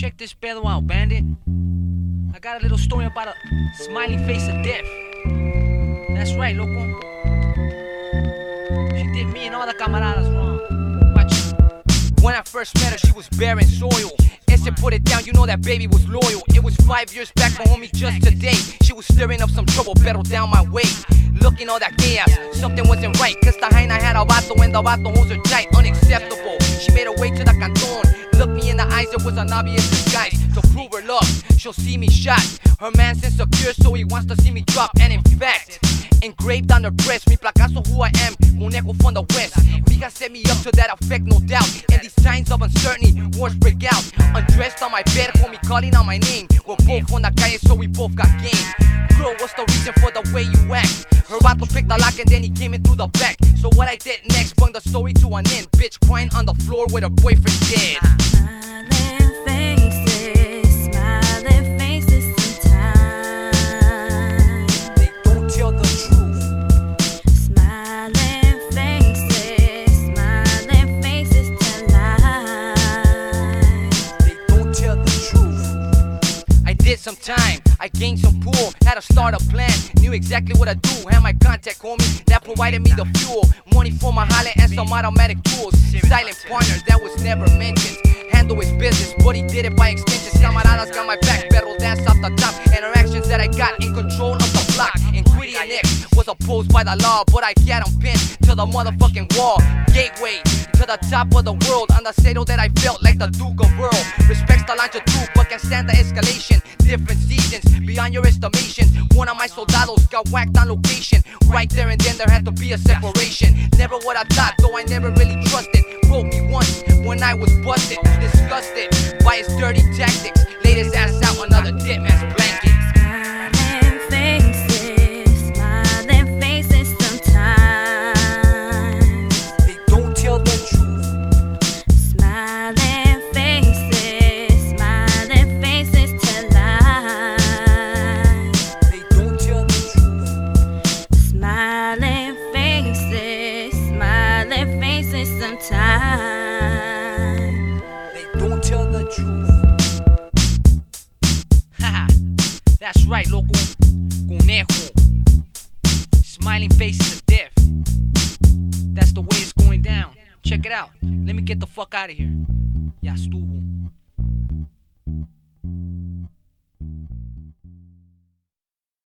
check this pedo out, bandit. I got a little story about a smiling face of death. That's right, loco. She did me and all the camaradas wrong. Watch. When I first met her, she was bearing soil. Ese put it down, you know that baby was loyal. It was five years back, my homie, just today. She was stirring up some trouble, pedal down my way. Looking all that chaos, something wasn't right. Cause the I had a vato and the vato holds her tight. Unacceptable. It was an obvious disguise. To prove her love, she'll see me shot. Her man's insecure, so he wants to see me drop. And in fact, engraved on her breast, mi placazo who I am, conejo from the west. Mija set me up to that effect, no doubt. And these signs of uncertainty, wars break out. Undressed on my bed, homie calling out my name. We're both on the calle, so we both got game. Girl, what's the reason for the way you act? Her vato picked the lock and then he came in through the back. So what I did the story to an end. Bitch crying on the floor with her boyfriend dead. Did some time, I gained some pool, had to start a plan, knew exactly what I do. Had my contact homie that provided me the fuel, money for my holly and some automatic tools. Silent partner that was never mentioned. Handle his business, but he did it by extension. Camaradas got my back, pedal dance off the top. Interactions that I got in control of the block. And X was opposed by the law, but I got him pinned to the motherfucking wall. Gateway to the top of the world. On the saddle that I felt like the Duke of Earl. Respects the longitude, but can stand the escalation. Different seasons, beyond your estimation. One of my soldados got whacked on location. Right there and then there had to be a separation. Never what I thought, though I never really trusted. Broke me once when I was busted. Disgusted by his dirty tactics. Truth. Haha, that's right, loco. Conejo. Smiling faces of death. That's the way it's going down. Check it out. Let me get the fuck out of here. Ya estuvo.